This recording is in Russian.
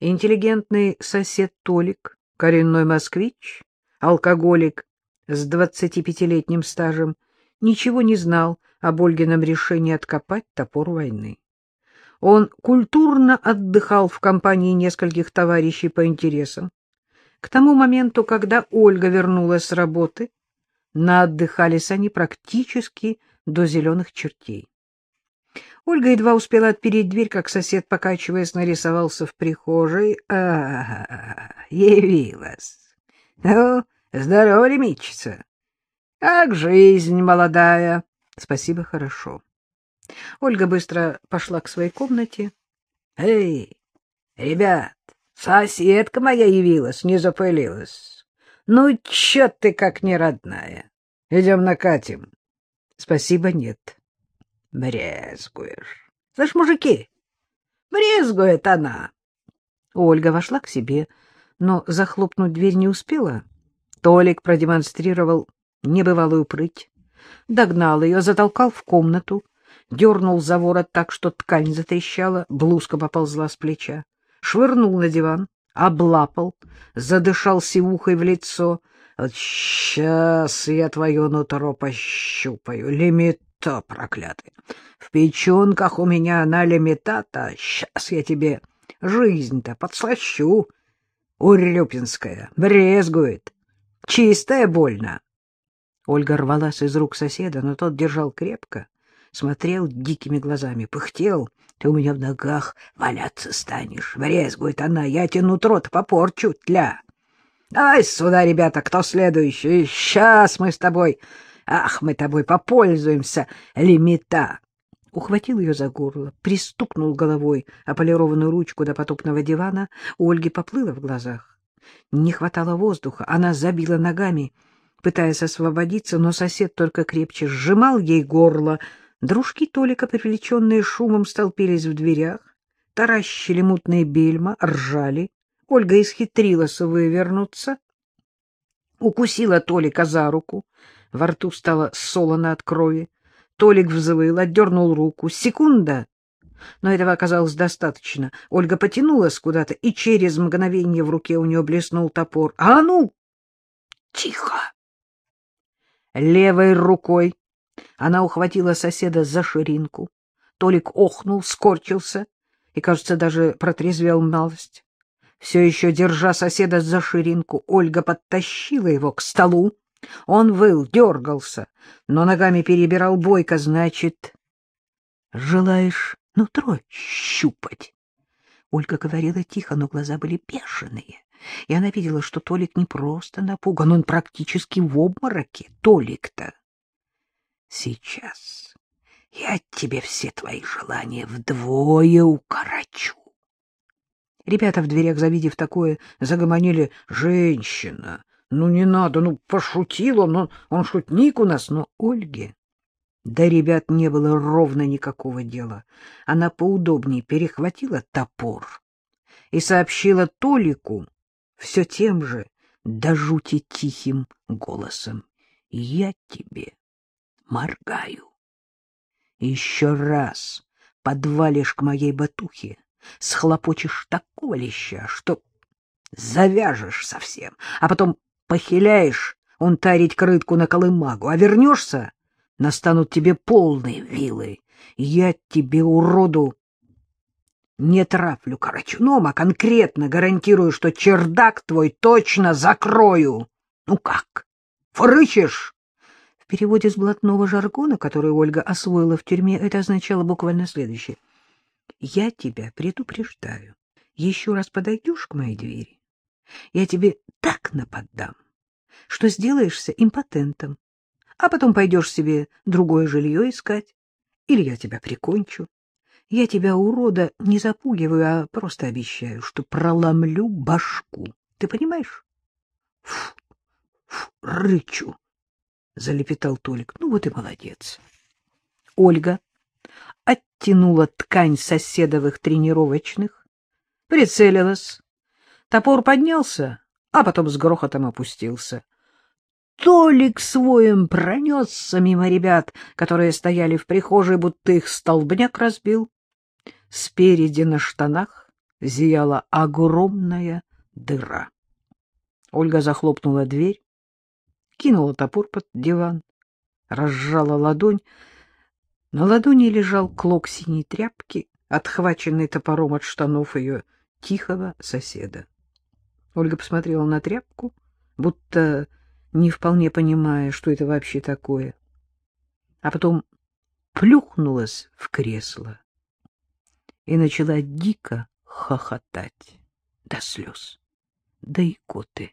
Интеллигентный сосед Толик, коренной москвич, алкоголик с двадцатипятилетним стажем, ничего не знал об Ольгином решении откопать топор войны. Он культурно отдыхал в компании нескольких товарищей по интересам. К тому моменту, когда Ольга вернулась с работы, наотдыхались они практически до зеленых чертей. Ольга едва успела отпереть дверь, как сосед, покачиваясь, нарисовался в прихожей. — А, явилась. Ну, здорово, ремичица. Как жизнь молодая. Спасибо, хорошо. Ольга быстро пошла к своей комнате. — Эй, ребят, соседка моя явилась, не запылилась. Ну, чё ты как не родная? Идем накатим. — Спасибо, нет. — Брезгуешь. Слышь, мужики, брезгует она. Ольга вошла к себе, но захлопнуть дверь не успела. Толик продемонстрировал небывалую прыть, догнал ее, затолкал в комнату, дернул за ворот так, что ткань затрещала, блузка поползла с плеча, швырнул на диван, облапал, задышал сивухой в лицо. Вот сейчас я твое нутро пощупаю, лимита проклятый. В печенках у меня на лимитата, сейчас я тебе жизнь-то подслащу. Урюпинская, брезгует, чистая больно. Ольга рвалась из рук соседа, но тот держал крепко, смотрел дикими глазами, пыхтел. Ты у меня в ногах валяться станешь. Брезгует она, я тебе нутро-то попорчу, тля. Давай сюда, ребята, кто следующий? Сейчас мы с тобой... Ах, мы тобой попользуемся, лимита. Ухватил ее за горло, пристукнул головой о полированную ручку до потопного дивана. У Ольги поплыло в глазах. Не хватало воздуха, она забила ногами, пытаясь освободиться, но сосед только крепче сжимал ей горло, Дружки Толика, привлеченные шумом, столпились в дверях, таращили мутные бельма, ржали. Ольга исхитрилась вывернуться, укусила Толика за руку, во рту стало солоно от крови. Толик взвыл, отдернул руку. Секунда! Но этого оказалось достаточно. Ольга потянулась куда-то, и через мгновение в руке у нее блеснул топор. — А ну! — Тихо! Левой рукой она ухватила соседа за ширинку. Толик охнул, скорчился и, кажется, даже протрезвел малость. Все еще, держа соседа за ширинку, Ольга подтащила его к столу. Он выл, дергался, но ногами перебирал бойко, значит... — Желаешь нутро щупать? Ольга говорила тихо, но глаза были бешеные, и она видела, что Толик не просто напуган, он практически в обмороке. Толик-то Сейчас я тебе все твои желания вдвое укорочу. Ребята в дверях, завидев такое, загомонили «Женщина! Ну, не надо, ну, пошутил он, он, шутник у нас!» Но Ольге до ребят не было ровно никакого дела. Она поудобнее перехватила топор и сообщила Толику все тем же, до жути тихим голосом. «Я тебе моргаю. Еще раз подвалишь к моей батухе, схлопочешь такого леща, что завяжешь совсем, а потом похиляешь унтарить крытку на колымагу, а вернешься, настанут тебе полные вилы. Я тебе, уроду, не трафлю карачуном, а конкретно гарантирую, что чердак твой точно закрою. Ну как, фрычешь? переводе с блатного жаргона, который Ольга освоила в тюрьме, это означало буквально следующее. «Я тебя предупреждаю. Еще раз подойдешь к моей двери, я тебе так наподдам, что сделаешься импотентом, а потом пойдешь себе другое жилье искать, или я тебя прикончу. Я тебя, урода, не запугиваю, а просто обещаю, что проломлю башку. Ты понимаешь? Фу, фу, рычу. — залепетал Толик. — Ну вот и молодец. Ольга оттянула ткань соседовых тренировочных, прицелилась. Топор поднялся, а потом с грохотом опустился. Толик своим пронесся мимо ребят, которые стояли в прихожей, будто их столбняк разбил. Спереди на штанах зияла огромная дыра. Ольга захлопнула дверь, кинула топор под диван, разжала ладонь. На ладони лежал клок синей тряпки, отхваченный топором от штанов ее тихого соседа. Ольга посмотрела на тряпку, будто не вполне понимая, что это вообще такое. А потом плюхнулась в кресло и начала дико хохотать до слез, до икоты.